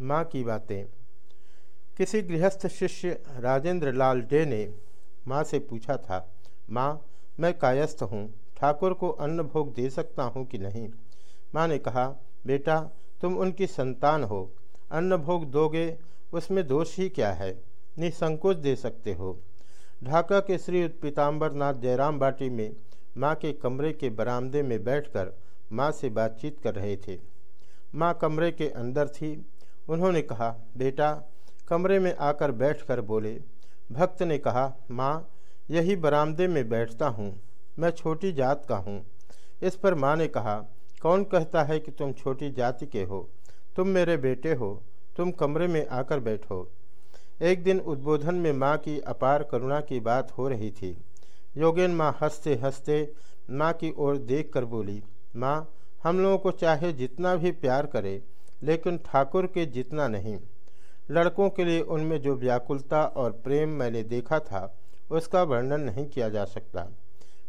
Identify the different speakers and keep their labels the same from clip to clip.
Speaker 1: माँ की बातें। किसी गृहस्थ शिष्य राजेंद्र लाल डे ने माँ से पूछा था, माँ, मैं कायस्थ हूँ, ठाकुर को अन्न भोग दे सकता हूँ कि नहीं? माँ ने कहा, बेटा, तुम उनकी संतान हो, अन्न भोग दोगे, उसमें दोष ही क्या है? निसंकोच दे सकते हो। ढाका के श्री पीताम्बर नाथ जयराम बाटी में माँ के कमरे के बरामदे में बैठकर माँ से बातचीत कर रहे थे। माँ कमरे के अंदर थी उन्होंने कहा, बेटा, कमरे में आकर बैठकर बोले। भक्त ने कहा, माँ, यही बरामदे में बैठता हूँ। मैं छोटी जात का हूँ। इस पर माँ ने कहा, कौन कहता है कि तुम छोटी जाति के हो? तुम मेरे बेटे हो। तुम कमरे में आकर बैठो। एक दिन उद्बोधन में माँ की अपार करुणा की बात हो रही थी। योगेन माँ हँसते हँसते माँ की ओर देख कर बोली, माँ, हम लोगों को चाहे जितना भी प्यार करे लेकिन ठाकुर के जितना नहीं। लड़कों के लिए उनमें जो व्याकुलता और प्रेम मैंने देखा था, उसका वर्णन नहीं किया जा सकता।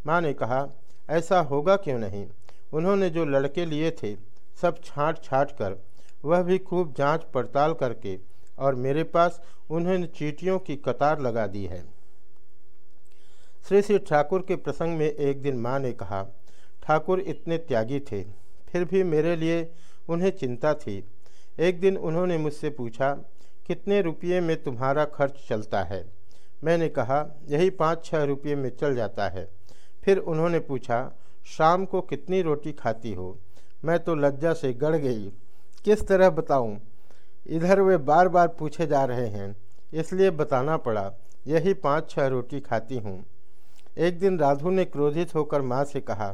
Speaker 1: माँ ने कहा, ऐसा होगा क्यों नहीं? उन्होंने जो लड़के लिए थे, सब छाँट छाँट कर, वह भी खूब जाँच पड़ताल करके, और मेरे पास उन्होंने चीटियों की कतार लगा दी है। श्री श्री ठाकुर के प्रसंग में एक दिन माँ ने कहा, ठाकुर इतने त्यागी थे, फिर भी मेरे लिए उन्हें चिंता थी। एक दिन उन्होंने मुझसे पूछा, कितने रुपये में तुम्हारा खर्च चलता है? मैंने कहा, यही पाँच छः रुपये में चल जाता है। फिर उन्होंने पूछा, शाम को कितनी रोटी खाती हो? मैं तो लज्जा से गड़ गई। किस तरह बताऊँ? इधर वे बार बार पूछे जा रहे हैं, इसलिए बताना पड़ा, यही पाँच छः रोटी खाती हूँ। एक दिन राधु ने क्रोधित होकर माँ से कहा,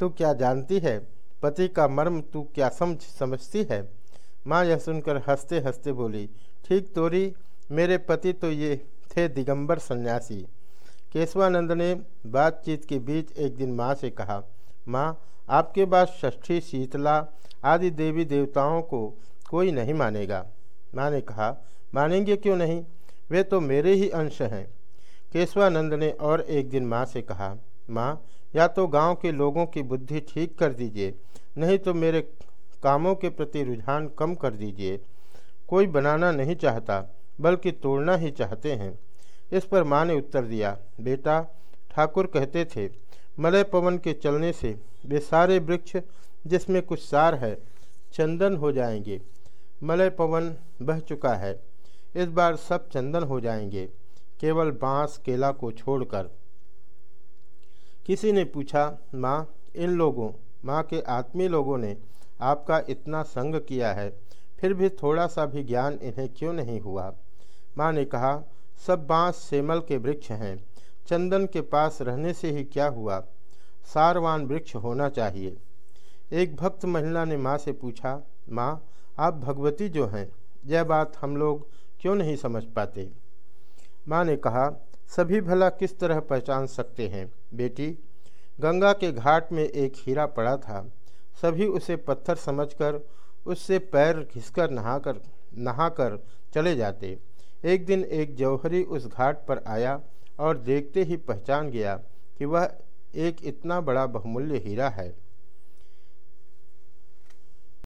Speaker 1: तू क्या जानती है? पति का मर्म तू क्या समझ, समझती है? माँ यह सुनकर हँसते हँसते बोली, ठीक तोरी, मेरे पति तो ये थे दिगंबर सन्यासी। केशवानंद ने बातचीत के बीच एक दिन माँ से कहा, माँ, आपके बाद षष्ठी, शीतला आदि देवी देवताओं को कोई नहीं मानेगा। माँ ने कहा, मानेंगे क्यों नहीं? वे तो मेरे ही अंश हैं। केशवानंद ने और एक दिन माँ से कहा, माँ या तो गाँव के लोगों की बुद्धि ठीक कर दीजिए, नहीं तो मेरे कामों के प्रति रुझान कम कर दीजिए। कोई बनाना नहीं चाहता, बल्कि तोड़ना ही चाहते हैं। इस पर माँ ने उत्तर दिया, बेटा, ठाकुर कहते थे मलय पवन के चलने से वे सारे वृक्ष जिसमें कुछ सार है, चंदन हो जाएँगे। मलय पवन बह चुका है, इस बार सब चंदन हो जाएँगे, केवल बाँस केला को छोड़कर। किसी ने पूछा, माँ, इन लोगों, माँ के आत्मीय लोगों ने आपका इतना संग किया है, फिर भी थोड़ा सा भी ज्ञान इन्हें क्यों नहीं हुआ? माँ ने कहा, सब बाँस सेमल के वृक्ष हैं, चंदन के पास रहने से ही क्या हुआ? सारवान वृक्ष होना चाहिए। एक भक्त महिला ने माँ से पूछा, माँ, आप भगवती जो हैं, यह बात हम लोग क्यों नहीं समझ पाते? माँ ने कहा सभी भला किस तरह पहचान सकते हैं? बेटी, गंगा के घाट में एक हीरा पड़ा था। सभी उसे पत्थर समझकर, उससे पैर घिसकर नहाकर नहाकर चले जाते। एक दिन एक जौहरी उस घाट पर आया और देखते ही पहचान गया कि वह एक इतना बड़ा बहुमूल्य हीरा है।